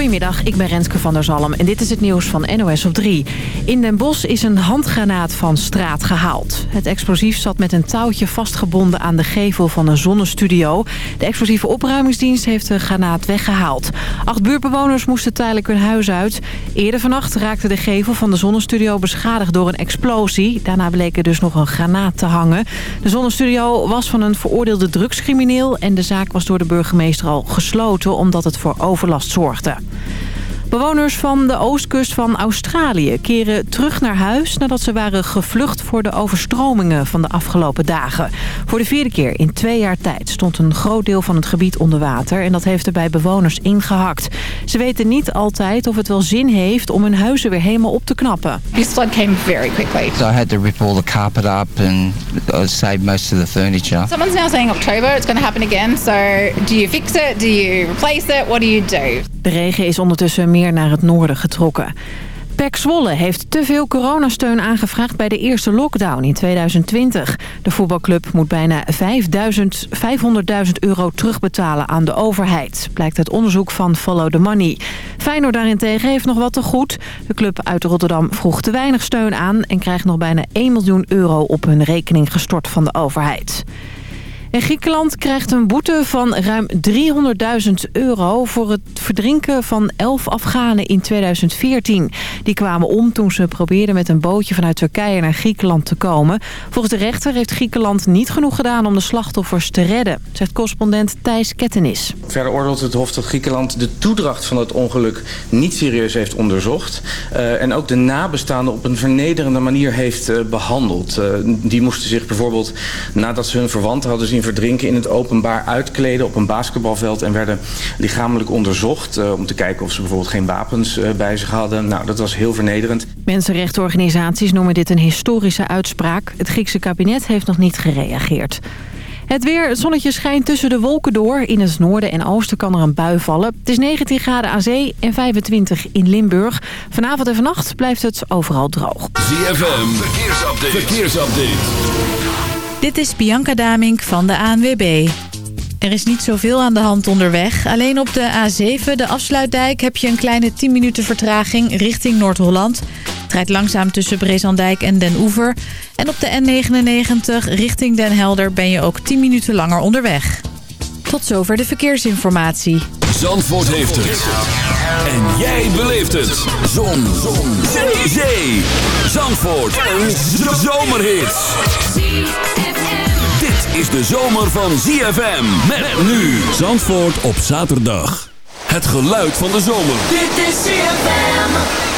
Goedemiddag, ik ben Renske van der Zalm en dit is het nieuws van NOS op 3. In Den Bosch is een handgranaat van straat gehaald. Het explosief zat met een touwtje vastgebonden aan de gevel van een zonnestudio. De explosieve opruimingsdienst heeft de granaat weggehaald. Acht buurtbewoners moesten tijdelijk hun huis uit. Eerder vannacht raakte de gevel van de zonnestudio beschadigd door een explosie. Daarna bleek er dus nog een granaat te hangen. De zonnestudio was van een veroordeelde drugscrimineel... en de zaak was door de burgemeester al gesloten omdat het voor overlast zorgde. Bewoners van de oostkust van Australië keren terug naar huis... nadat ze waren gevlucht voor de overstromingen van de afgelopen dagen. Voor de vierde keer in twee jaar tijd stond een groot deel van het gebied onder water... en dat heeft er bij bewoners ingehakt. Ze weten niet altijd of het wel zin heeft om hun huizen weer helemaal op te knappen. This flood came very quickly. So I had to rip all the carpet up and uh, save most of the furniture. Someone's now saying October it's going to happen again. So do you fix it? Do you replace it? What do you do? De regen is ondertussen meer naar het noorden getrokken. Pek Zwolle heeft te veel coronasteun aangevraagd bij de eerste lockdown in 2020. De voetbalclub moet bijna 500.000 euro terugbetalen aan de overheid. Blijkt uit onderzoek van Follow the Money. Feyenoord daarentegen heeft nog wat te goed. De club uit Rotterdam vroeg te weinig steun aan... en krijgt nog bijna 1 miljoen euro op hun rekening gestort van de overheid. En Griekenland krijgt een boete van ruim 300.000 euro... voor het verdrinken van 11 Afghanen in 2014. Die kwamen om toen ze probeerden met een bootje vanuit Turkije naar Griekenland te komen. Volgens de rechter heeft Griekenland niet genoeg gedaan om de slachtoffers te redden... zegt correspondent Thijs Kettenis. Verder oordeelt het Hof dat Griekenland de toedracht van het ongeluk niet serieus heeft onderzocht. Uh, en ook de nabestaanden op een vernederende manier heeft uh, behandeld. Uh, die moesten zich bijvoorbeeld nadat ze hun verwanten hadden zien verdrinken in het openbaar uitkleden op een basketbalveld en werden lichamelijk onderzocht uh, om te kijken of ze bijvoorbeeld geen wapens uh, bij zich hadden. Nou, dat was heel vernederend. Mensenrechtenorganisaties noemen dit een historische uitspraak. Het Griekse kabinet heeft nog niet gereageerd. Het weer, het zonnetje schijnt tussen de wolken door. In het noorden en oosten kan er een bui vallen. Het is 19 graden aan zee en 25 in Limburg. Vanavond en vannacht blijft het overal droog. ZFM, verkeersupdate. verkeersupdate. Dit is Bianca Damink van de ANWB. Er is niet zoveel aan de hand onderweg. Alleen op de A7, de afsluitdijk, heb je een kleine 10 minuten vertraging richting Noord-Holland. Het langzaam tussen Brezandijk en Den Oever. En op de N99 richting Den Helder ben je ook 10 minuten langer onderweg. Tot zover de verkeersinformatie. Zandvoort heeft het. En jij beleeft het. Zon. Zon. Zee. Zandvoort. Een zomerhit is de zomer van ZFM. Met nu Zandvoort op zaterdag. Het geluid van de zomer. Dit is ZFM.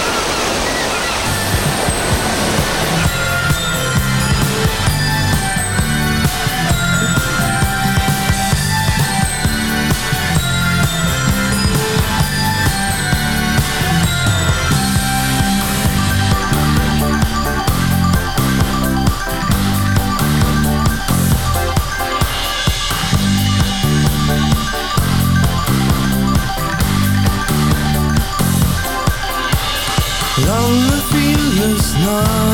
Deze luie lang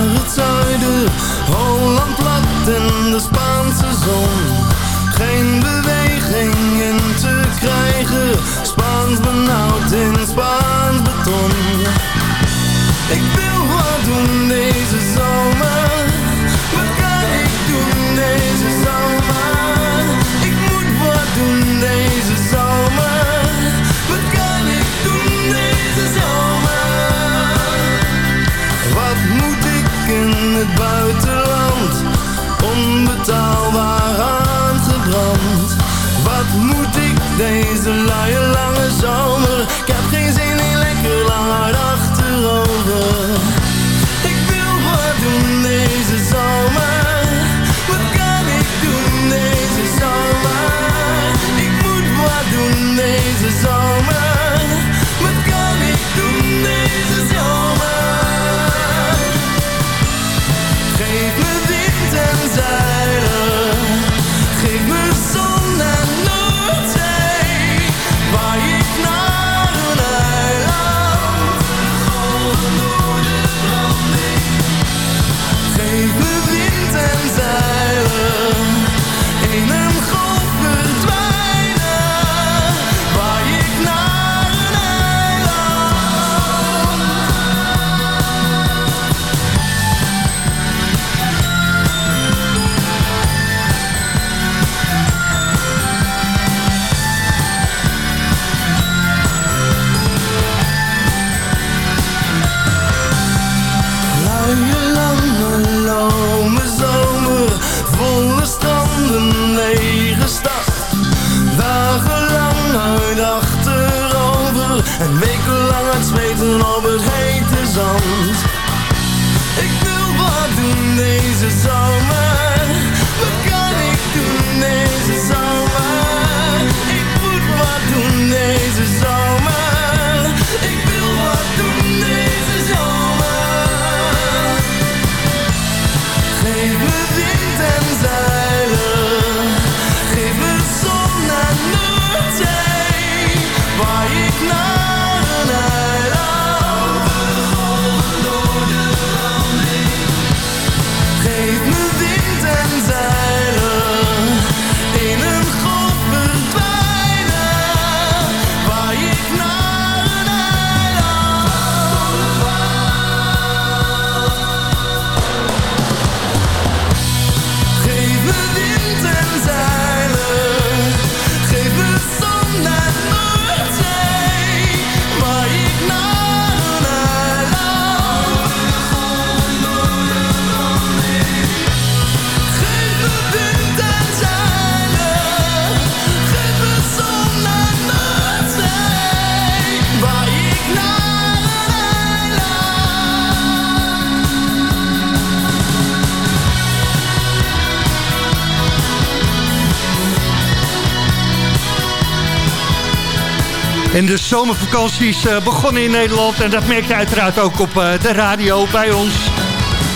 En de zomervakantie is eh, begonnen in Nederland. En dat merk je uiteraard ook op eh, de radio bij ons.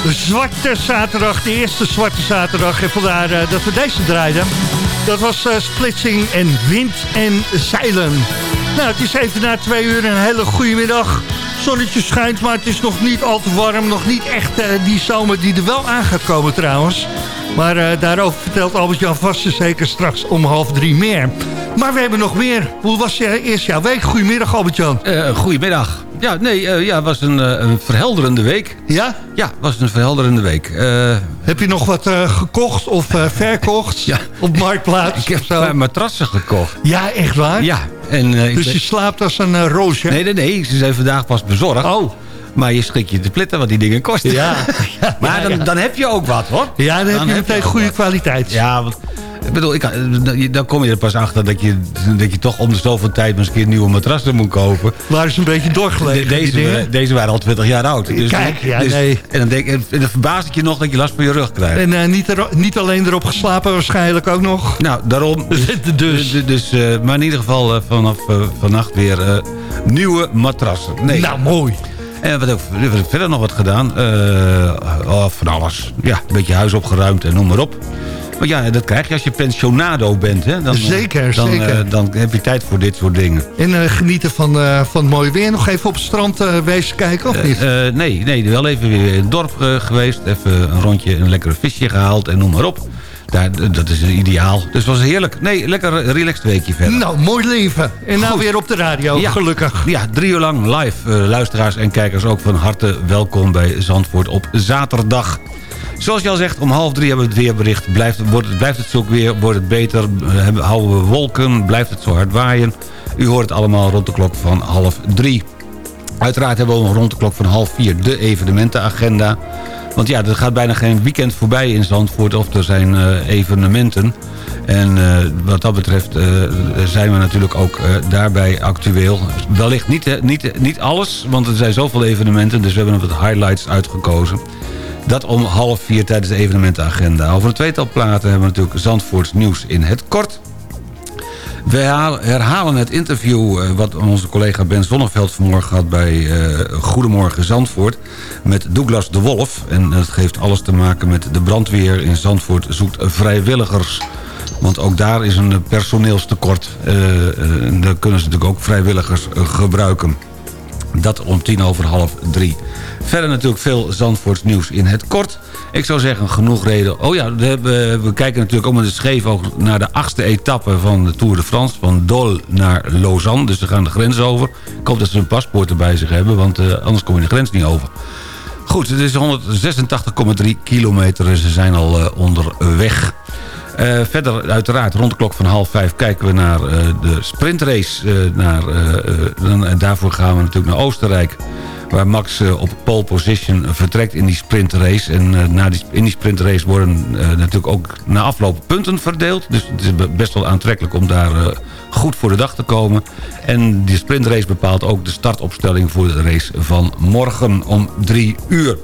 Zwarte Zaterdag, de eerste Zwarte Zaterdag. En vandaar eh, dat we deze draaiden. Dat was Splitsing en Wind en Zeilen. Nou, het is even na twee uur een hele goede middag. Zonnetje schijnt, maar het is nog niet al te warm. Nog niet echt die zomer die er wel aan gaat komen trouwens. Maar daarover vertelt Albert-Jan zeker straks om half drie meer. Maar we hebben nog meer. Hoe was je eerst jouw week? Goedemiddag Albert-Jan. Eh, goedemiddag. Ja, nee, eh, ja, het was een, eh, een verhelderende week. Ja? Ja, het was een verhelderende week. Heb je nog wat gekocht of verkocht Ja. op Marktplaats? ik heb zo? matrassen gekocht. Ja, echt waar? Ja. En, Dus ben- je slaapt als een roosje? Nee, nee, nee. Ze zijn vandaag pas bezorgd. Oh. Maar je schrik je te plitten wat die dingen kosten. Ja. ja maar dan, dan heb je ook wat, hoor. Ja, dan, heb je meteen goede wat. kwaliteit. Ja, want... Ik bedoel, ik, kan- dan kom je er pas achter dat je, dat je toch om de zoveel tijd... eens een nieuwe matrassen moet kopen. Waren ze een beetje doorgelegen, deze, deze waren al 20 jaar oud. Dus, Kijk, ja, dus- nee. En dan, denk, en dan verbaast het je nog dat je last van je rug krijgt. En eh, niet, er, niet alleen erop geslapen waarschijnlijk ook nog. Nou, daarom. Dus- dus. dus, dus, eh, maar in ieder geval eh, vanaf eh, vannacht weer eh, nieuwe matrassen. Nee. Nou, mooi. En wat heb ik ik verder nog wat gedaan? Eh, oh, van alles. Ja, een beetje huis opgeruimd en noem maar op. Maar ja, dat krijg je als je pensionado bent. Hè? Dan, eh, Zeker, dan, zeker. eh, dan heb je tijd voor dit soort dingen. En eh, genieten van, eh, van het mooie weer. Nog even op het strand wezen kijken, of niet? Nee, nee, wel even weer in het dorp geweest. Even een rondje, een lekkere visje gehaald en noem maar op. Daar, dat is ideaal. Dus het was heerlijk. Nee, lekker relaxed weekje verder. nou, mooi leven. En nou Goed. weer op de radio, Ja. gelukkig. Ja, drie uur lang live. Luisteraars en kijkers ook van harte welkom bij Zandvoort op zaterdag. Zoals je al zegt, om half drie hebben we het weerbericht. Blijft, wordt, het- blijft het zo weer, wordt het beter, eh, hebben, houden we wolken, blijft het zo hard waaien. U hoort het allemaal rond de klok van half drie. Uiteraard hebben we rond de klok van half vier de evenementenagenda. Want ja, er gaat bijna geen weekend voorbij in Zandvoort of er zijn eh, evenementen. En eh, wat dat betreft zijn we natuurlijk ook daarbij actueel. Wellicht niet, niet, niet alles, want er zijn zoveel evenementen. Dus we hebben wat highlights uitgekozen. Dat om half vier tijdens de evenementenagenda. Over een tweetal platen hebben we natuurlijk Zandvoorts nieuws in het kort. We herhalen- het interview eh, wat onze collega Ben Zonneveld vanmorgen had bij eh, Goedemorgen Zandvoort met Douglas de Wolf. En dat heeft alles te maken met de brandweer in Zandvoort zoekt vrijwilligers. Want ook daar is een personeelstekort. Eh, daar kunnen ze natuurlijk ook vrijwilligers gebruiken. Dat om tien over half drie. Verder natuurlijk veel Zandvoorts nieuws in het kort. Ik zou zeggen, genoeg reden. Oh ja, we, we kijken natuurlijk ook met een scheef oog naar de achtste etappe van de Tour de France. Van Dole naar Lausanne. Dus ze gaan de grens over. Ik hoop dat ze hun paspoort erbij zich hebben, want eh, anders kom je de grens niet over. Goed, het is 186,3 kilometer en ze zijn al eh, onderweg. Eh, verder uiteraard rond de klok van half vijf kijken we naar de sprintrace. eh, naar, en daarvoor gaan we natuurlijk naar Oostenrijk. Waar Max op pole position vertrekt in die sprintrace. En na die, in die sprintrace worden natuurlijk ook na afloop punten verdeeld. Dus het is best wel aantrekkelijk om daar goed voor de dag te komen. En die sprintrace bepaalt ook de startopstelling voor de race van morgen om drie uur.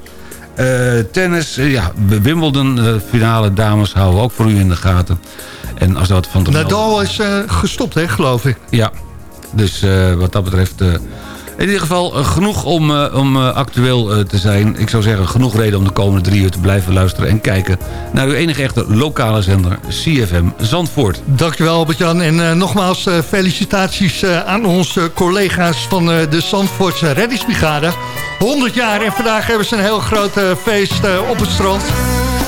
Uh, tennis, uh, ja, Wimbledon, uh, finale dames houden we ook voor u in de gaten. En als dat van Nadal is gestopt, hè, geloof ik. Ja, dus wat dat betreft in ieder geval eh, genoeg om, uh, om uh, actueel te zijn. Ik zou zeggen, genoeg reden om de komende drie uur te blijven luisteren... en kijken naar uw enige echte lokale zender, CFM Zandvoort. Dankjewel Albert-Jan. En nogmaals felicitaties aan onze collega's van de Zandvoortse reddingsbrigade. 100 jaar en vandaag hebben ze een heel groot feest op het strand.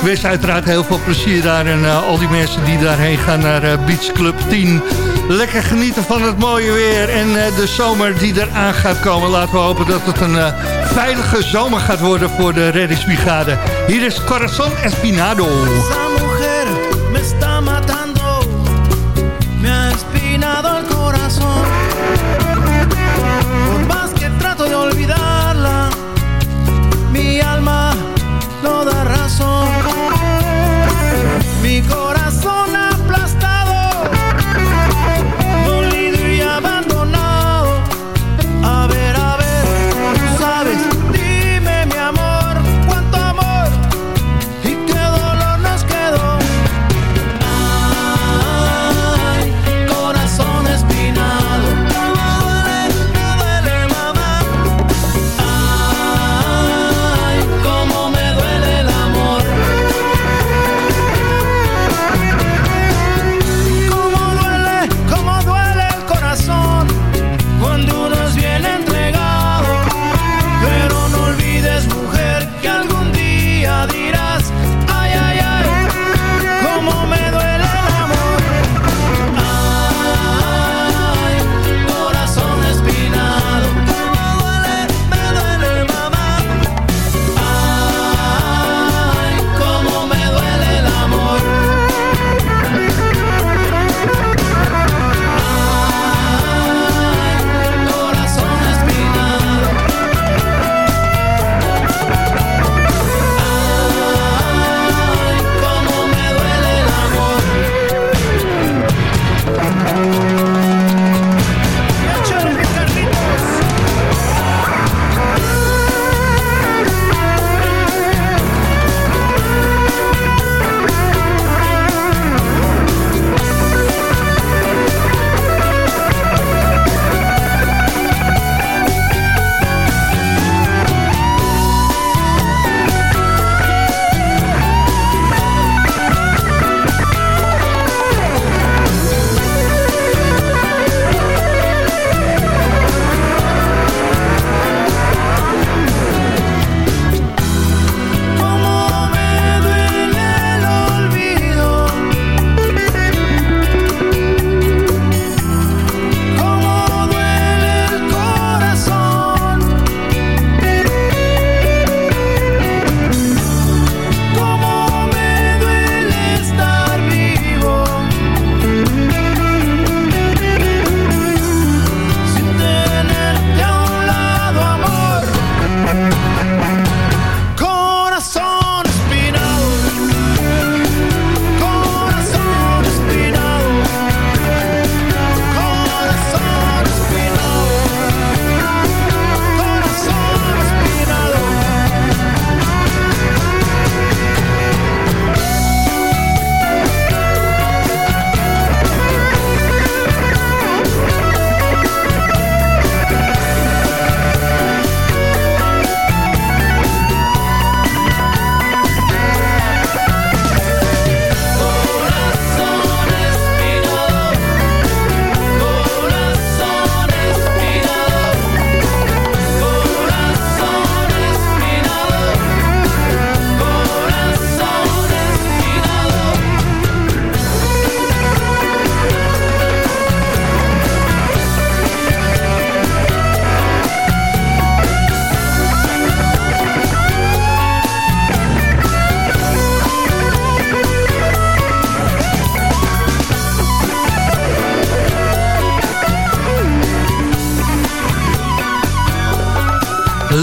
Wees uiteraard heel veel plezier daar en al die mensen die daarheen gaan naar Beach Club 10... Lekker genieten van het mooie weer en uh, de zomer die eraan gaat komen. Laten we hopen dat het een uh, veilige zomer gaat worden voor de reddingsbrigade. Hier is Corazon Espinado.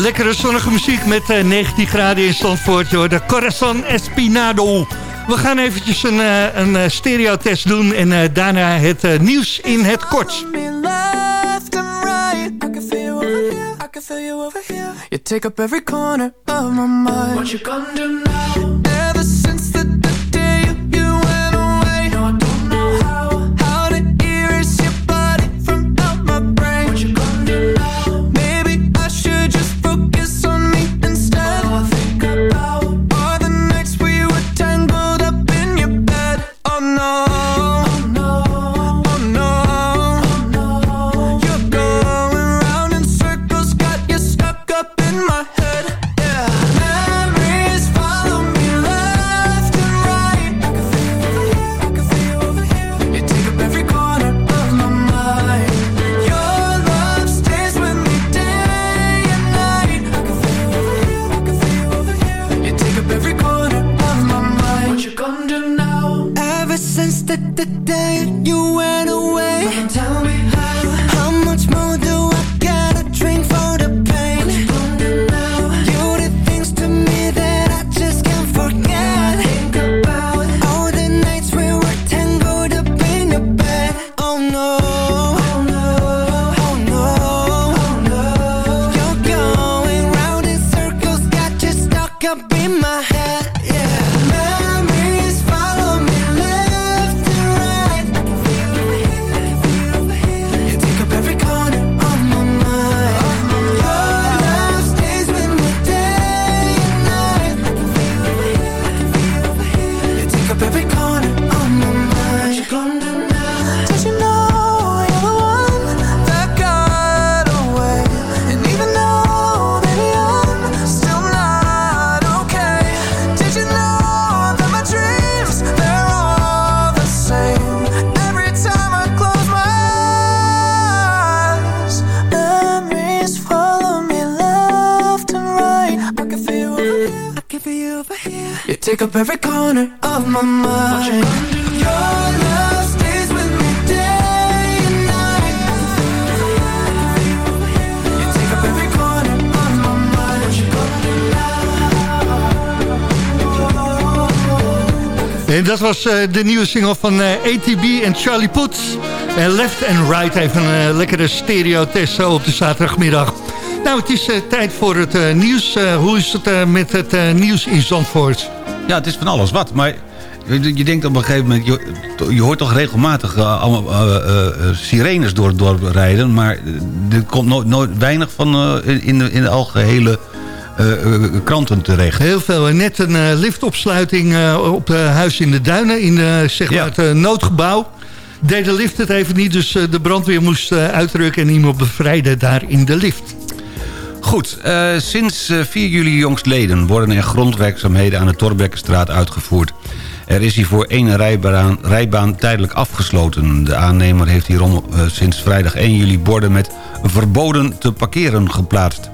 Lekkere zonnige muziek met eh, 19 graden in Zandvoort. Joh. De Corazon Espinado. We gaan eventjes een, eh, een eh, stereotest doen en eh, daarna het eh, nieuws in het kort. You take up every corner of my mind. What you gonna do now? En dat was eh, de nieuwe single van eh, ATB en Charlie. En Left and Right, even een eh, lekkere stereo-test zo op de zaterdagmiddag. Nou, het is tijd voor het nieuws. Hoe is het met het nieuws in Zandvoort? Ja, het is van alles wat, maar... Je denkt op een gegeven moment, je, hoort toch regelmatig eh, eh, eh, sirenes door het dorp rijden, maar er komt nooit, weinig van in, de, in de algehele eh, eh, kranten terecht. Heel veel. En Net een eh, liftopsluiting eh, op het huis in de Duinen, in eh, zeg maar het eh, noodgebouw. Deed de lift het even niet, dus eh, de brandweer moest eh, uitrukken en iemand bevrijden daar in de lift. Goed, eh, sinds eh, 4 juli jongstleden worden er grondwerkzaamheden aan de Torbekkenstraat uitgevoerd. Er is hiervoor één rijbaan, rijbaan tijdelijk afgesloten. De aannemer heeft hierom eh, sinds vrijdag 1 juli borden met verboden te parkeren geplaatst.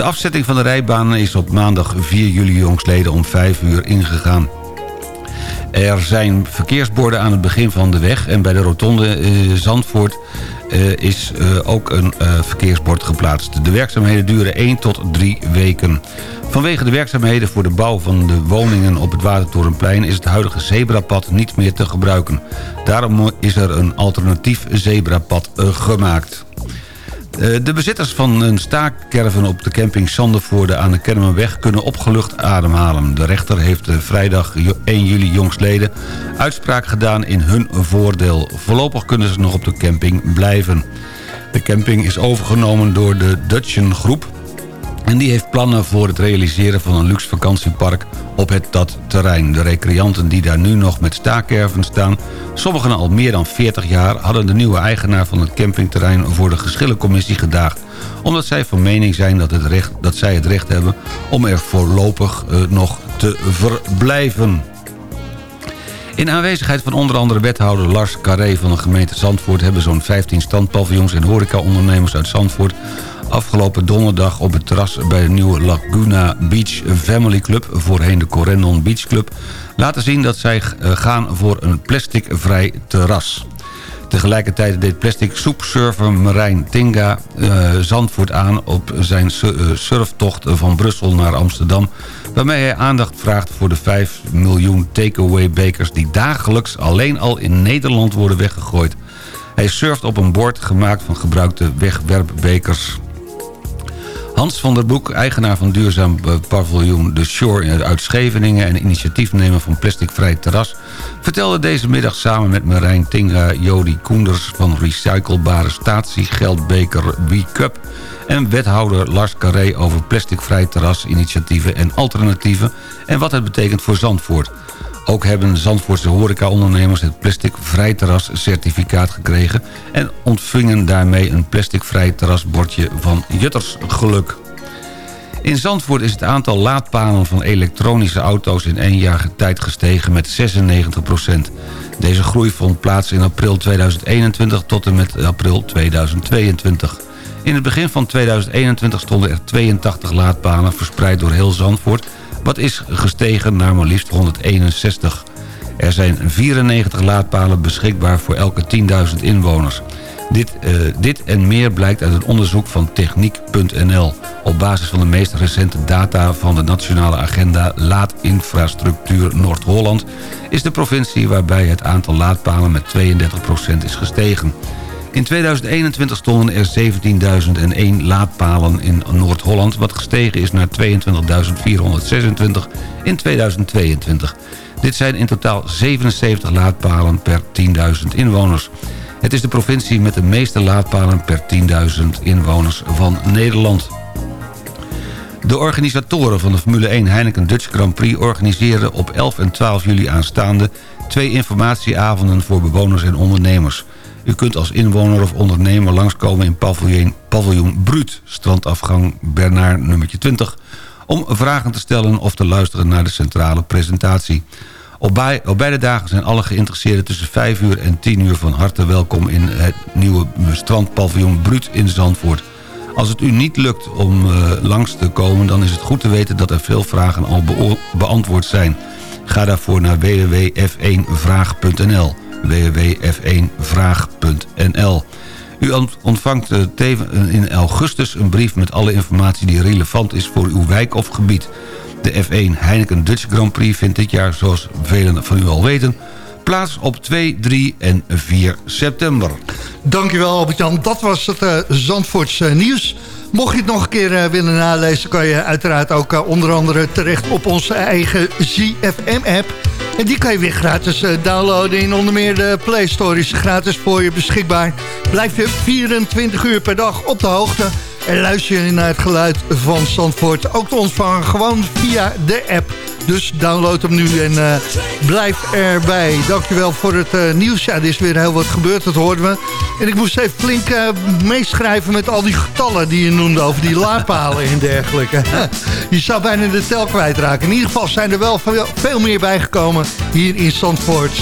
De afzetting van de rijbanen is op maandag 4 juli jongstleden om 5 uur ingegaan. Er zijn verkeersborden aan het begin van de weg... en bij de rotonde eh, Zandvoort eh, is eh, ook een verkeersbord geplaatst. De werkzaamheden duren 1 tot 3 weken. Vanwege de werkzaamheden voor de bouw van de woningen op het Watertorenplein... is het huidige zebrapad niet meer te gebruiken. Daarom is er een alternatief zebrapad gemaakt. Eh, De bezitters van een staakkerven op de camping Sandervoorde aan de Kennemerweg kunnen opgelucht ademhalen. De rechter heeft eh, vrijdag jo- 1 juli jongstleden uitspraak gedaan in hun voordeel. Voorlopig kunnen ze nog op de camping blijven. De camping is overgenomen door de Dutchen Groep... En die heeft plannen voor het realiseren van een luxe vakantiepark op het dat terrein. De recreanten die daar nu nog met staakkerven staan... sommigen al meer dan 40 jaar... hadden de nieuwe eigenaar van het campingterrein voor de geschillencommissie gedaagd. Omdat zij van mening zijn dat, het recht, dat zij het recht hebben om er voorlopig eh, nog te verblijven. In aanwezigheid van onder andere wethouder Lars Carré van de gemeente Zandvoort... hebben zo'n 15 standpaviljoens en horecaondernemers uit Zandvoort... afgelopen donderdag op het terras bij de nieuwe Laguna Beach Family Club... voorheen de Corendon Beach Club... laten zien dat zij eh, gaan voor een plasticvrij terras. Tegelijkertijd deed plastic soepsurfer Marijn Tinga uh, Zandvoort aan... op zijn surftocht van Brussel naar Amsterdam... waarmee hij aandacht vraagt voor de 5 miljoen takeaway bekers... die dagelijks alleen al in Nederland worden weggegooid. Hij surft op een bord gemaakt van gebruikte wegwerpbekers... Hans van der Broek, eigenaar van duurzaam paviljoen The Shore uit Scheveningen... en initiatiefnemer van Plasticvrij Terras... vertelde deze middag samen met Marijn Tinga Jody Koenders... van recyclebare statiegeldbeker We-Cup... en wethouder Lars Carré over plasticvrij terras initiatieven en alternatieven... en wat het betekent voor Zandvoort... Ook hebben Zandvoortse horecaondernemers het plasticvrij terras certificaat gekregen... en ontvingen daarmee een plasticvrij terrasbordje van Jutters Geluk. In Zandvoort is het aantal laadpalen van elektronische auto's in één jaar tijd gestegen met 96% Deze groei vond plaats in april 2021 tot en met april 2022. In het begin van 2021 stonden er 82 laadpalen verspreid door heel Zandvoort wat is gestegen naar maar liefst 161. Er zijn 94 laadpalen beschikbaar voor elke 10.000 inwoners. Dit, uh, dit en meer blijkt uit een onderzoek van Techniek.nl... op basis van de meest recente data van de Nationale Agenda Laadinfrastructuur Noord-Holland... is de provincie waarbij het aantal laadpalen met 32% is gestegen. In 2021 stonden er 17.001 laadpalen in Noord-Holland... wat gestegen is naar 22.426 in 2022. Dit zijn in totaal 77 laadpalen per 10.000 inwoners. Het is de provincie met de meeste laadpalen per 10.000 inwoners van Nederland. De organisatoren van de Formule 1 Heineken Dutch Grand Prix... organiseren op 11 en 12 juli aanstaande... twee informatieavonden voor bewoners en ondernemers... U kunt als inwoner of ondernemer langskomen in paviljoen, paviljoen Bruut... strandafgang Bernard nummertje 20... om vragen te stellen of te luisteren naar de centrale presentatie. Op, beide dagen zijn alle geïnteresseerden tussen 5 uur en 10 uur... van harte welkom in het nieuwe strandpaviljoen Bruut in Zandvoort. Als het u niet lukt om uh, langs te komen... dan is het goed te weten dat er veel vragen al beantwoord zijn. Ga daarvoor naar www.f1vraag.nl www.f1vraag.nl. U ontvangt eh, in augustus een brief met alle informatie die relevant is voor uw wijk of gebied. De F1 Heineken Dutch Grand Prix vindt dit jaar, zoals velen van u al weten... plaats op 2, 3 en 4 september. Dankjewel Albert-Jan, dat was het uh, nieuws. Mocht je het nog een keer willen nalezen... kan je uiteraard ook onder andere terecht op onze eigen ZFM-app... En die kan je weer gratis uh, downloaden in onder meer de Play Store. Is gratis voor je beschikbaar. Blijf je 24 uur per dag op de hoogte. En luister je naar het geluid van Zandvoort. Ook te ontvangen gewoon via de app. Dus download hem nu en uh, blijf erbij. Dankjewel voor het uh, nieuws. Ja, er is weer heel wat gebeurd, dat hoorden we. En ik moest even flink uh, meeschrijven met al die getallen die je noemde... over die laadpalen en dergelijke. je zou bijna de tel kwijtraken. In ieder geval zijn er wel veel, veel meer bijgekomen hier in Zandvoort.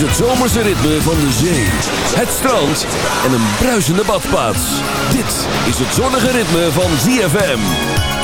is het zomerse ritme van de zee, het strand en een bruisende badplaats. Dit is het zonnige ritme van ZFM.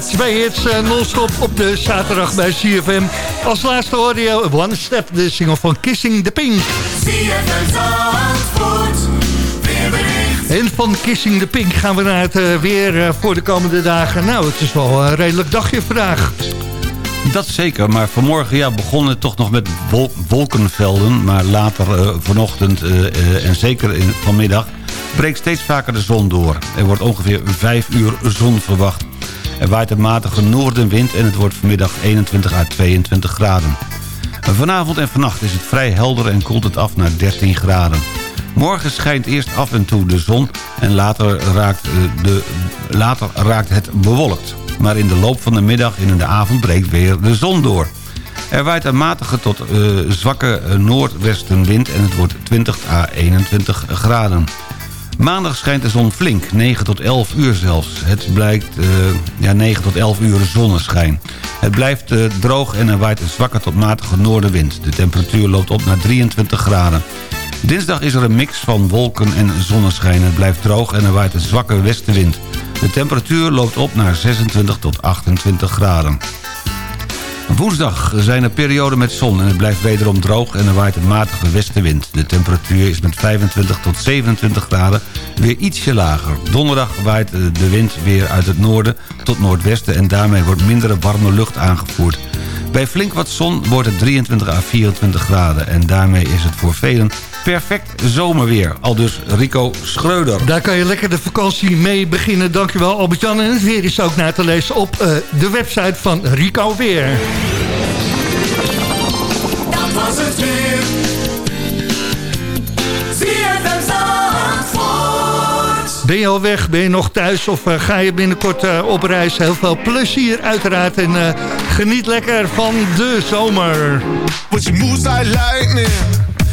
Twee hits uh, non-stop op de zaterdag bij CFM. Als laatste hoorde je One Step, de single van Kissing the Pink. En van Kissing the Pink gaan we naar het uh, weer uh, voor de komende dagen. Nou, het is wel een redelijk dagje vandaag. Dat zeker, maar vanmorgen ja, begon het toch nog met wol wolkenvelden. Maar later uh, vanochtend en zeker in, vanmiddag breekt steeds vaker de zon door. Er wordt ongeveer 5 uur zon verwacht. Er waait een matige noordenwind en het wordt vanmiddag 21 à 22 graden. Vanavond en vannacht is het vrij helder en koelt het af naar 13 graden. Morgen schijnt eerst af en toe de zon en later raakt, de, later raakt het bewolkt. Maar in de loop van de middag en in de avond breekt weer de zon door. Er waait een matige tot uh, zwakke noordwestenwind en het wordt 20 à 21 graden. Maandag schijnt de zon flink, 9 tot 11 uur zelfs. Het blijkt uh, ja, 9 tot 11 uur zonneschijn. Het blijft uh, droog en er waait een zwakke tot matige noordenwind. De temperatuur loopt op naar 23 graden. Dinsdag is er een mix van wolken en zonneschijn. Het blijft droog en er waait een zwakke westenwind. De temperatuur loopt op naar 26 tot 28 graden. Woensdag zijn er perioden met zon en het blijft wederom droog en er waait een matige westenwind. De temperatuur is met 25 tot 27 graden weer ietsje lager. Donderdag waait de wind weer uit het noorden tot noordwesten en daarmee wordt mindere warme lucht aangevoerd. Bij flink wat zon wordt het 23 à 24 graden en daarmee is het voor velen perfect zomerweer. Al dus Rico Schreuder. Daar kan je lekker de vakantie mee beginnen. Dankjewel Albert-Jan. En het weer is ook na te lezen op uh, de website van Rico Weer. Dat was het weer. Ben je al weg? Ben je nog thuis? Of uh, ga je binnenkort uh, op reis? Heel veel plezier uiteraard. En uh, geniet lekker van de zomer. But she moves like lightning.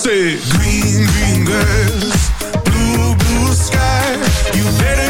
Said, Green, green grass, blue, blue sky. You better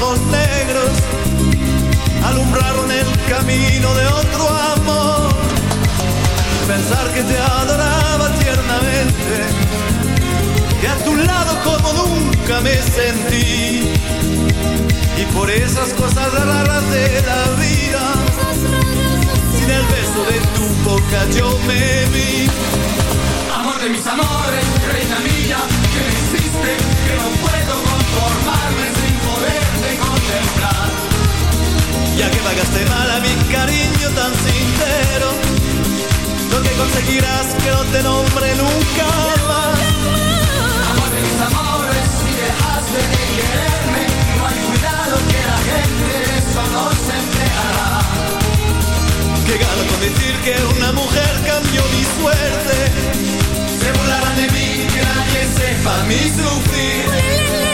Ojos negros alumbraron el camino de otro amor. Pensar que te adoraba tiernamente, que a tu lado como nunca me sentí. Y por esas cosas raras de la vida, sin el beso de tu boca yo me vi. Amor de mis amores, reina mía, que me hiciste, que no puedo conformarme sin Ya que pagaste mal a mi cariño tan sincero, lo que conseguirás que no te nombre nunca más. Amor de mis amores, si dejaste de quererme, no hay cuidado que la gente eso no se enterará. Que gano con decir que una mujer cambió mi suerte. Se burlarán de mí, que nadie sepa mi sufrir.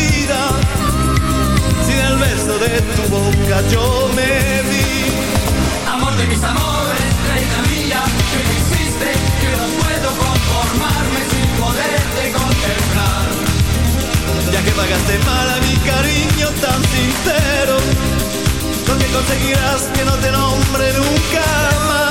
beso de tu boca yo me vi. Amor de mis amores, reina mía, que me hiciste, que no puedo conformarme sin poderte contemplar. Ya que pagaste mal a mi cariño tan sincero, lo que conseguirás que no te nombre nunca más.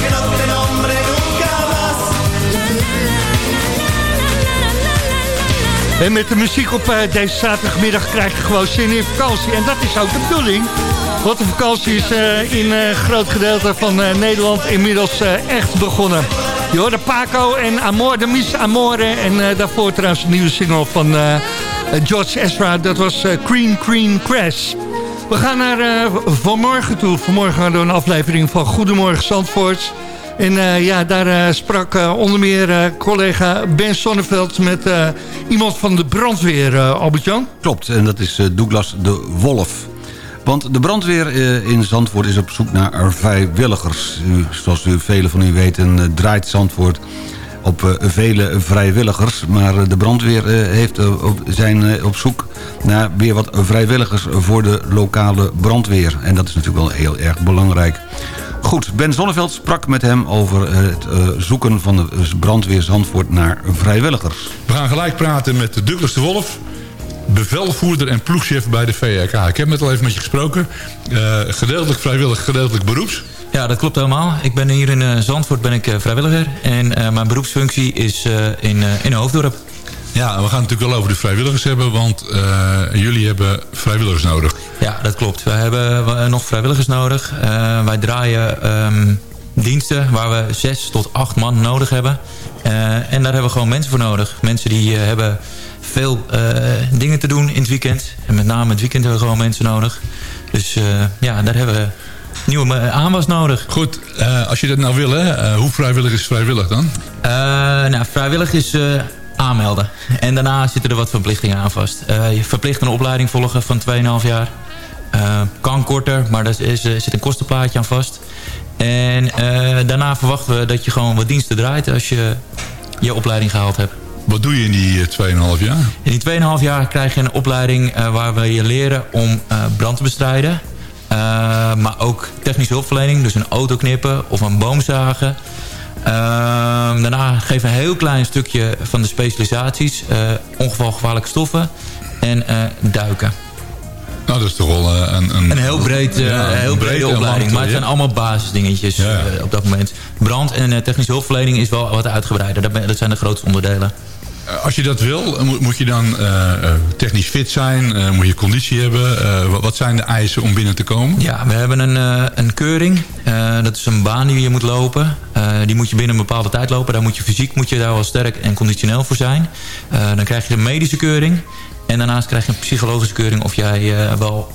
que no te nombre nunca más. En met de muziek op eh, deze zaterdagmiddag krijg je gewoon zin in vakantie. En dat is ook de bedoeling. Want de vakantie is eh, in een groot gedeelte van eh, Nederland inmiddels echt begonnen. Je hoorde Paco en Amor de Mis Amore. En daarvoor trouwens een nieuwe single van George Ezra. Dat was Green Green Crash. We gaan naar vanmorgen toe. Vanmorgen gaan we een aflevering van Goedemorgen Zandvoort. En uh, ja, daar uh, sprak onder meer collega Ben Sonneveld met iemand van de brandweer, Albert-Jan. Klopt, en dat is Douglas de Wolf. Want de brandweer in Zandvoort is op zoek naar vrijwilligers. Zoals u, velen van u weten draait Zandvoort op vele vrijwilligers. Maar de brandweer heeft, zijn op zoek naar weer wat vrijwilligers voor de lokale brandweer. En dat is natuurlijk wel heel erg belangrijk. Goed, Ben Zonneveld sprak met hem over het uh, zoeken van de brandweer Zandvoort naar vrijwilligers. We gaan gelijk praten met Douglas de Wolf, bevelvoerder en ploegchef bij de VRK. Ik heb net al even met je gesproken. Uh, gedeeltelijk vrijwillig, gedeeltelijk beroeps. Ja, dat klopt helemaal. Ik ben hier in uh, Zandvoort ben ik, vrijwilliger. En mijn beroepsfunctie is in, in Hoofddorp. Ja, we gaan het natuurlijk wel over de vrijwilligers hebben, want uh, jullie hebben vrijwilligers nodig. Ja, dat klopt. Wij hebben nog vrijwilligers nodig. Uh, wij draaien um, diensten waar we zes tot acht man nodig hebben. Uh, en daar hebben we gewoon mensen voor nodig. Mensen die hebben veel dingen te doen in het weekend. En met name het weekend hebben we gewoon mensen nodig. Dus ja, daar hebben we nieuwe aanwas nodig. Goed, uh, als je dat nou wil, hè, uh, hoe vrijwillig is vrijwillig dan? Uh, nou, vrijwillig is aanmelden. En daarna zitten er wat verplichtingen aan vast. je verplicht een opleiding volgen van 2,5 jaar. kan korter, maar daar is, zit een kostenplaatje aan vast. En daarna verwachten we dat je gewoon wat diensten draait als je je opleiding gehaald hebt. Wat doe je in die eh, 2,5 jaar? In die 2,5 jaar krijg je een opleiding eh, waar we je leren om eh, brand te bestrijden. Eh, maar ook technische hulpverlening, dus een auto knippen of een boom zagen. Ehm, daarna geven we een heel klein stukje van de specialisaties. eh ongevalgevaarlijke stoffen en eh, duiken. Nou, dat is toch wel eh, een... Een, Een heel, breed, Ja, heel een brede opleiding. Maar het ja. zijn allemaal basisdingetjes op dat moment. Brand en eh, technische hulpverlening is wel wat uitgebreider. Dat, ben- dat zijn de grootste onderdelen. Als je dat wil, moet, moet je dan technisch fit zijn? Moet je conditie hebben? Wat, zijn de eisen om binnen te komen? Ja, we hebben een, een keuring. Dat is een baan die je moet lopen. Eh, die moet je binnen een bepaalde tijd lopen. Daar moet je fysiek moet je daar wel sterk en conditioneel voor zijn. Eh, dan krijg je een medische keuring. En daarnaast krijg je een psychologische keuring of jij eh, wel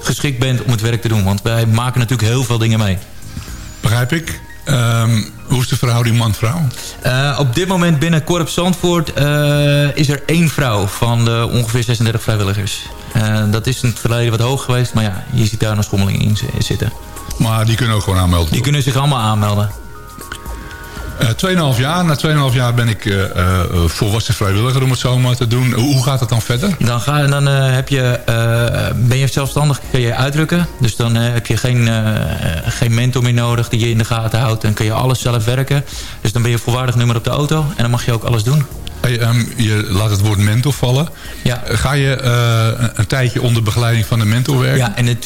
geschikt bent om het werk te doen. Want wij maken natuurlijk heel veel dingen mee. Begrijp ik. Ehm, hoe is de verhouding man-vrouw? Op dit moment binnen Korps Zandvoort is er één vrouw van de ongeveer 36 vrijwilligers. Dat is in het verleden wat hoog geweest, maar ja, je ziet daar een schommeling in zi- zitten. Maar die kunnen ook gewoon aanmelden? Die kunnen zich allemaal aanmelden. Eh 2,5 jaar. Na 2,5 jaar ben ik eh, eh, volwassen vrijwilliger om het zo maar te doen. Hoe gaat het dan verder? Dan, ga, dan heb je, ben je zelfstandig, kun je uitdrukken. Dus dan heb je geen, geen mentor meer nodig die je in de gaten houdt. Dan kun je alles zelf werken. Dus dan ben je volwaardig nummer op de auto. En dan mag je ook alles doen. Hey, ehm, je laat het woord mentor vallen. Ja. Ga je eh, een, een tijdje onder begeleiding van een mentor werken? Ja, in de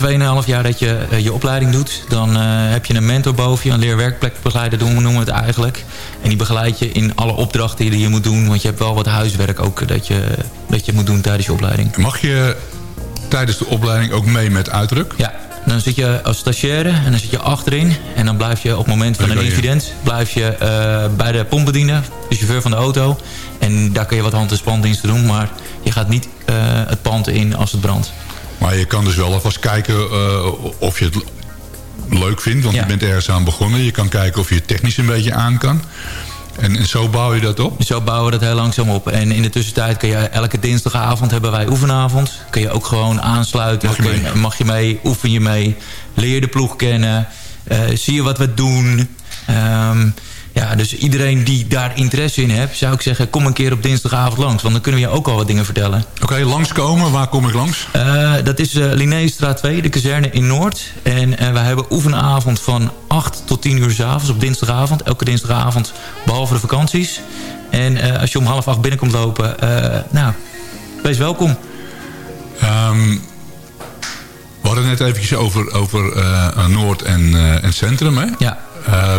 2,5 jaar dat je eh, je opleiding doet... dan eh, heb je een mentor boven je, een leerwerkplekbegeleider doen, noemen we het eigenlijk. En die begeleidt je in alle opdrachten die je moet doen. Want je hebt wel wat huiswerk ook dat je, dat je moet doen tijdens je opleiding. Mag je tijdens de opleiding ook mee met uitdruk? Ja, dan zit je als stagiaire en dan zit je achterin. En dan blijf je op het moment van een incident... blijf je eh, bij de pompbediener, de chauffeur van de auto. En daar kun je wat hand- en spandiensten doen. Maar je gaat niet eh, het pand in als het brandt. Maar je kan dus wel alvast kijken eh, of je het leuk vindt. Want Ja. je bent ergens aan begonnen. Je kan kijken of je technisch een beetje aan kan. En, en zo bouw je dat op? Zo bouwen we dat heel langzaam op. En in de tussentijd kun je elke dinsdagavond hebben wij oefenavond. Kun je ook gewoon aansluiten. Mag je mee? mag je mee, oefen je mee. Leer je de ploeg kennen. Eh, zie je wat we doen. Ehm, ja, dus iedereen die daar interesse in heeft, zou ik zeggen, kom een keer op dinsdagavond langs. Want dan kunnen we je ook al wat dingen vertellen. Oké, langskomen. Waar kom ik langs? Eh, dat is eh Linnéestraat 2, de kazerne in Noord. En eh, wij hebben oefenavond van 8 tot 10 uur s avonds op dinsdagavond. Elke dinsdagavond, behalve de vakanties. En als je om half acht binnenkomt lopen, nou, wees welkom. Ehm, we hadden het net eventjes over, over Noord en, en Centrum. Hè? Ja. Eh,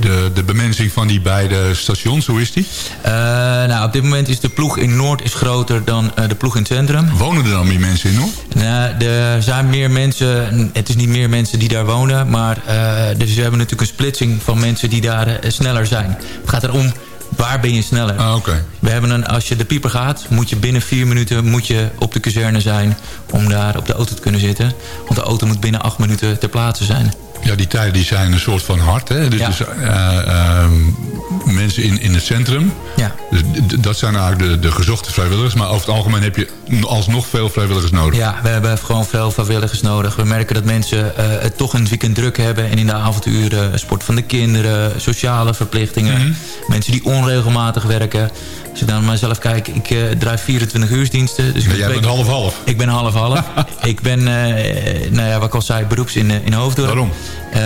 de, de bemensing van die beide stations, hoe is die? Eh, nou, op dit moment is de ploeg in Noord is groter dan eh, de ploeg in het centrum. Wonen er dan meer mensen in Noord? Nou, er zijn meer mensen, het is niet meer mensen die daar wonen, maar dus we hebben natuurlijk een splitsing van mensen die daar sneller zijn. Het gaat erom, waar ben je sneller? Ah. We hebben een, als je de pieper gaat, moet je binnen vier minuten moet je op de kazerne zijn om daar op de auto te kunnen zitten. Want de auto moet binnen acht minuten ter plaatse zijn. Ja, die tijden die zijn een soort van hard. Hè? Dus, Ja. mensen in, in het centrum. Ja. Dus dat zijn eigenlijk de, de gezochte vrijwilligers. Maar over het algemeen heb je alsnog veel vrijwilligers nodig. Ja, we hebben gewoon veel vrijwilligers nodig. We merken dat mensen eh, het toch een weekend druk hebben. En in de avonduren sport van de kinderen, sociale verplichtingen. Mhm. Mensen die onregelmatig werken. Als ik naar mezelf kijk, ik eh draai 24 uursdiensten. Dus Ja, jij bent half-half. Ik ben half-half. ik ben, eh, nou ja, wat ik al zei, beroeps in, eh, in Hoofddorp. Waarom? Eh,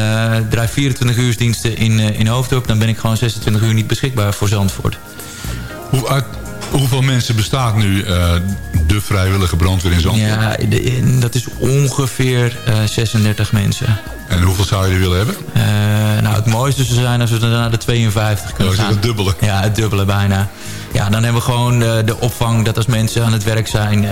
draai 24 uursdiensten in, eh, in Hoofddorp. Dan ben ik gewoon 26 uur niet beschikbaar voor Zandvoort. Hoe, uit, hoeveel mensen bestaat nu eh, de vrijwillige brandweer in Zandvoort? Ja, de- dat is ongeveer eh, 36 mensen. En hoeveel zou je er willen hebben? Eh, nou, het mooiste zou zijn als we naar de 52 kunnen Dat is gaan. het dubbele. Ja, het dubbele bijna. Ja, dan hebben we gewoon eh, de opvang dat als mensen aan het werk zijn...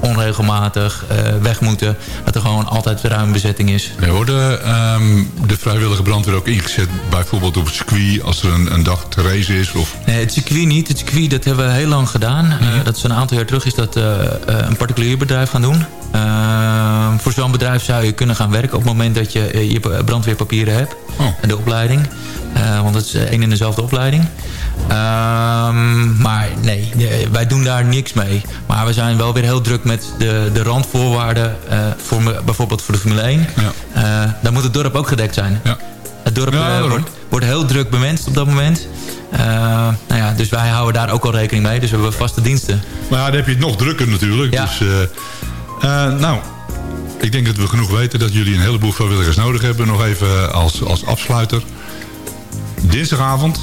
onregelmatig eh, weg moeten... dat er gewoon altijd ruim bezetting is. Worden ehm, de vrijwillige brandweer ook ingezet bijvoorbeeld op het circuit als er een, een dag te race is? Of... Nee, het circuit niet. Het circuit dat hebben we heel lang gedaan. Eh, dat is een aantal jaar terug is dat eh, een particulier bedrijf gaan doen. Eh, voor zo'n bedrijf zou je kunnen gaan werken op het moment dat je je brandweerpapieren hebt. Oh. En de opleiding. Want het is één in dezelfde opleiding. Ehm, maar nee, wij doen daar niks mee. Maar we zijn wel weer heel druk met de, de randvoorwaarden. eh, voor, me- bijvoorbeeld voor de Formule 1. Ja. Eh, daar moet het dorp ook gedekt zijn. Ja. Het dorp Ja, eh, wordt, wordt heel druk bemenst op dat moment. Nou ja, dus wij houden daar ook al rekening mee. Dus we hebben vaste diensten. Maar ja, dan heb je het nog drukker natuurlijk. Ja. Dus, nou, ik denk dat we genoeg weten dat jullie een heleboel vrijwilligers nodig hebben. Nog even als, als afsluiter. Dinsdagavond.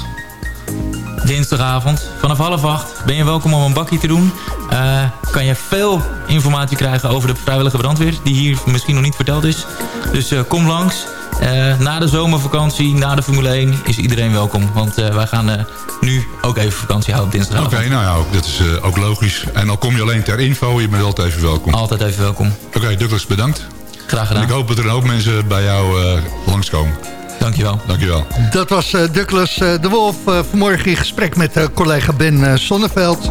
Dinsdagavond vanaf half acht ben je welkom om een bakkie te doen. Eh, kan je veel informatie krijgen over de vrijwillige brandweer... die hier misschien nog niet verteld is. Dus eh, kom langs. Eh, na de zomervakantie, na de Formule 1 is iedereen welkom. Want wij gaan nu ook even vakantie houden op Oké, dinsdagavond. nou ja, ook, dat is ook logisch. En al kom je alleen ter info, je bent altijd even welkom. Altijd even welkom. Oké, Douglas, bedankt. Graag En gedaan. ik hoop dat er hoop mensen bij jou langskomen. Dankjewel. Dankjewel. Dat was eh, Douglas eh, de Wolf eh, vanmorgen in gesprek met eh, collega Ben eh, Sonneveld.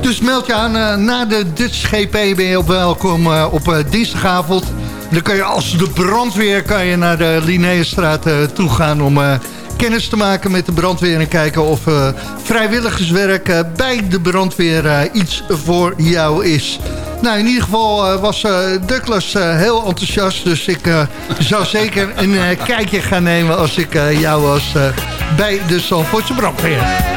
Dus meld je aan eh, na de Dutch GP ben je op welkom eh, op eh, dinsdagavond. Dan kan je als de brandweer kan je naar de Linnaeusstraat eh, toe gaan om eh, kennis te maken met de brandweer en kijken of eh, vrijwilligerswerk eh, bij de brandweer eh, iets voor jou is. Nou, in ieder geval was Douglas heel enthousiast. Dus ik zou zeker een kijkje gaan nemen als ik jou was bij de Zandvoortse brandweer.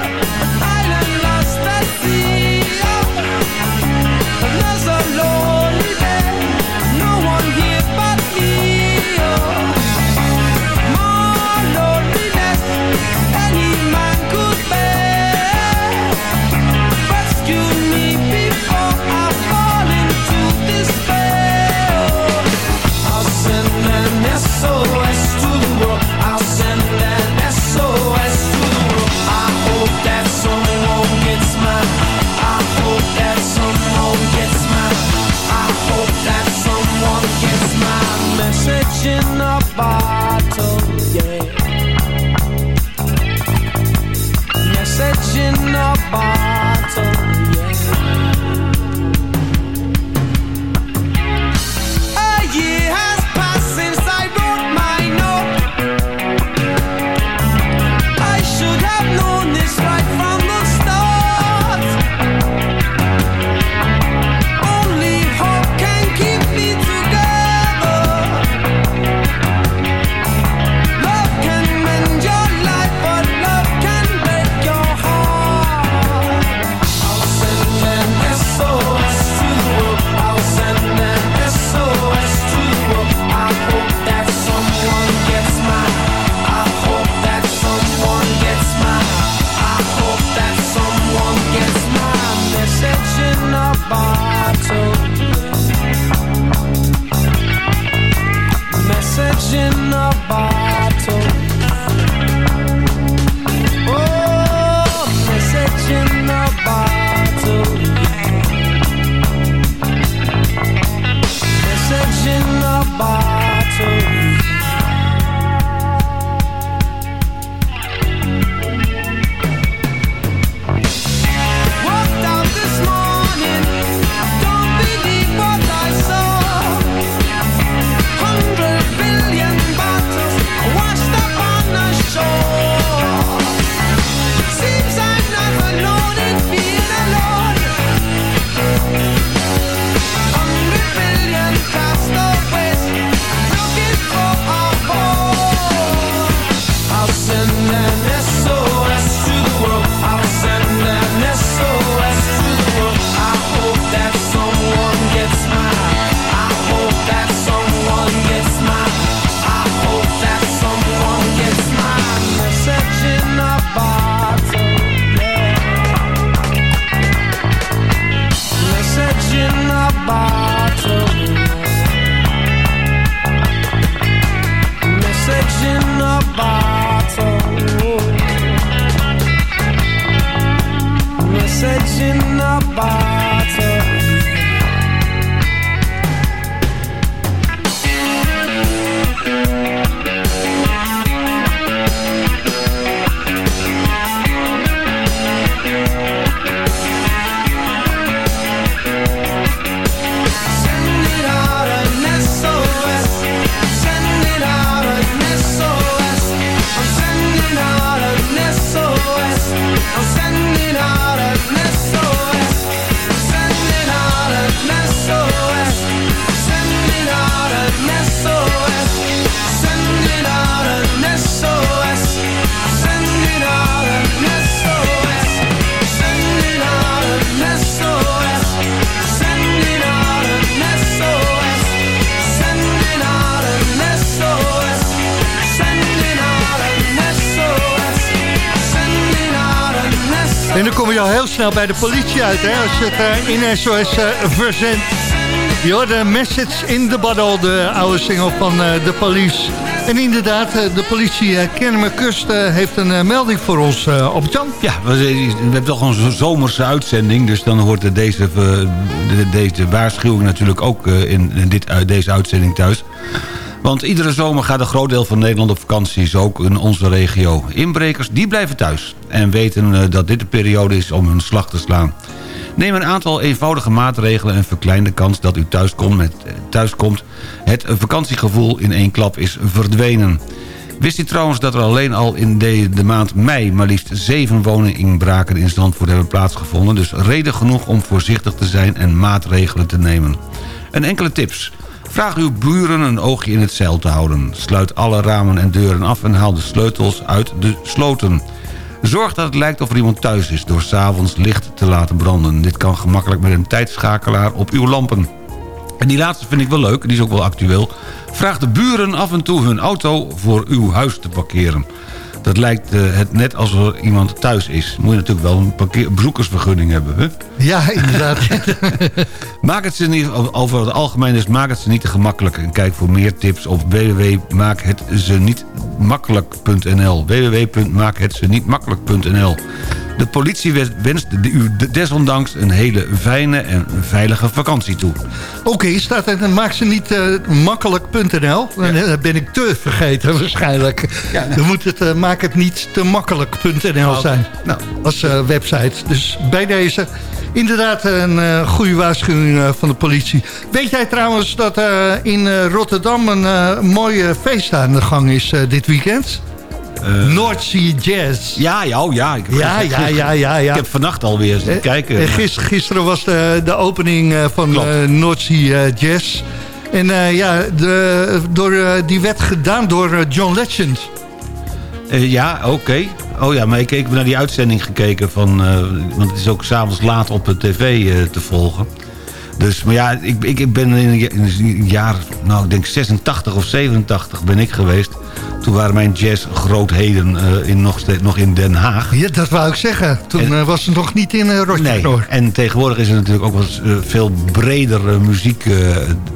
Je al heel snel bij de politie uit, hè, als je het in SOS verzendt. Je de Message in the Bottle, de oude single van uh, de police. En inderdaad, de politie Kennemerkust heeft een melding voor ons op Jan. Ja, we, hebben toch een zomerse uitzending, dus dan hoort deze, deze waarschuwing natuurlijk ook in, in dit, deze uitzending thuis. Want iedere zomer gaat een groot deel van Nederland op vakantie, ook in onze regio. Inbrekers, die blijven thuis en weten dat dit de periode is om hun slag te slaan. Neem een aantal eenvoudige maatregelen en verklein de kans dat u thuiskomt. Met, thuiskomt. Het vakantiegevoel in één klap is verdwenen. Wist u trouwens dat er alleen al in de, de maand mei... maar liefst zeven woninginbraken in Zandvoort hebben plaatsgevonden... dus reden genoeg om voorzichtig te zijn en maatregelen te nemen. Een enkele tips. Vraag uw buren een oogje in het zeil te houden. Sluit alle ramen en deuren af en haal de sleutels uit de sloten. Zorg dat het lijkt of er iemand thuis is door s'avonds licht te laten branden. Dit kan gemakkelijk met een tijdschakelaar op uw lampen. En die laatste vind ik wel leuk, die is ook wel actueel. Vraag de buren af en toe hun auto voor uw huis te parkeren. Dat lijkt uh, het net als er iemand thuis is. Moet je natuurlijk wel een parkeer, bezoekersvergunning hebben. Hè? Ja, inderdaad. maak het ze niet, over het algemeen is maak het ze niet te gemakkelijk. En kijk voor meer tips op www.maakhetzenietmakkelijk.nl www.maakhetzenietmakkelijk.nl de politie wenst u desondanks een hele fijne en veilige vakantie toe. Oké, okay, staat er, maak ze niet uh, makkelijk.nl. Dan ja. ben ik te vergeten waarschijnlijk. Ja, Dan moet het, uh, maak het niet te makkelijk.nl oh, zijn. Nou, als uh, website. Dus bij deze inderdaad een goede waarschuwing van de politie. Weet jij trouwens dat in Rotterdam een mooie feest aan de gang is dit weekend? Uh, North Sea Jazz. Ja, ja, oh, ja. Ik, ja, ja, ja, ja, ja. Ik heb vannacht alweer zitten kijken. Uh, gisteren was de, de opening van North Sea Jazz. En ja, de, door, die werd gedaan door John Legend. ja, oké. Oh ja, maar ik heb naar die uitzending gekeken van... want het is ook s'avonds laat op de tv te volgen. Dus, maar ja, ik, ik ben in een jaar, nou ik denk 86 of 87 ben ik geweest. Toen waren mijn jazzgrootheden uh, in, nog, nog in Den Haag. Ja, dat wou ik zeggen. Toen en, was het nog niet in uh, Rotterdam. Nee, en tegenwoordig is er natuurlijk ook wat uh, veel bredere muziek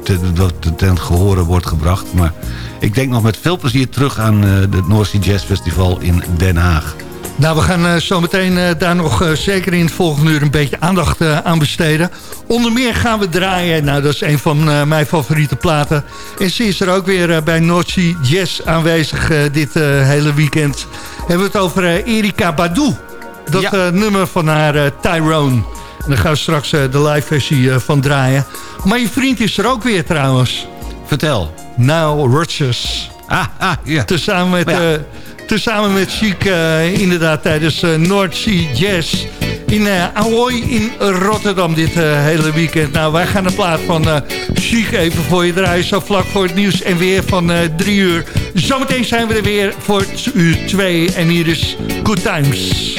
te, dat ten gehore wordt gebracht. Maar ik denk nog met veel plezier terug aan het North Sea Jazz Festival in Den Haag. Nou, we gaan uh, zo meteen uh, daar nog uh, zeker in het volgende uur een beetje aandacht aan besteden. Onder meer gaan we draaien. Nou, dat is een van mijn favoriete platen. En ze is er ook weer bij Noordse Jazz aanwezig dit hele weekend. Hebben we het over Erika Badu. Dat ja. nummer van haar Tyrone. En daar gaan we straks de live versie van draaien. Maar je vriend is er ook weer trouwens. Vertel. Nou, Rogers. Ah, ah, ja. Tezamen met... Ja Tezamen met Chic uh, inderdaad tijdens uh, North Sea Jazz in uh, Ahoy in Rotterdam dit hele weekend. Nou, wij gaan de plaat van Chic even voor je draaien. Zo vlak voor het nieuws en weer van drie uur. Zometeen zijn we er weer voor uur twee. En hier is Good Times.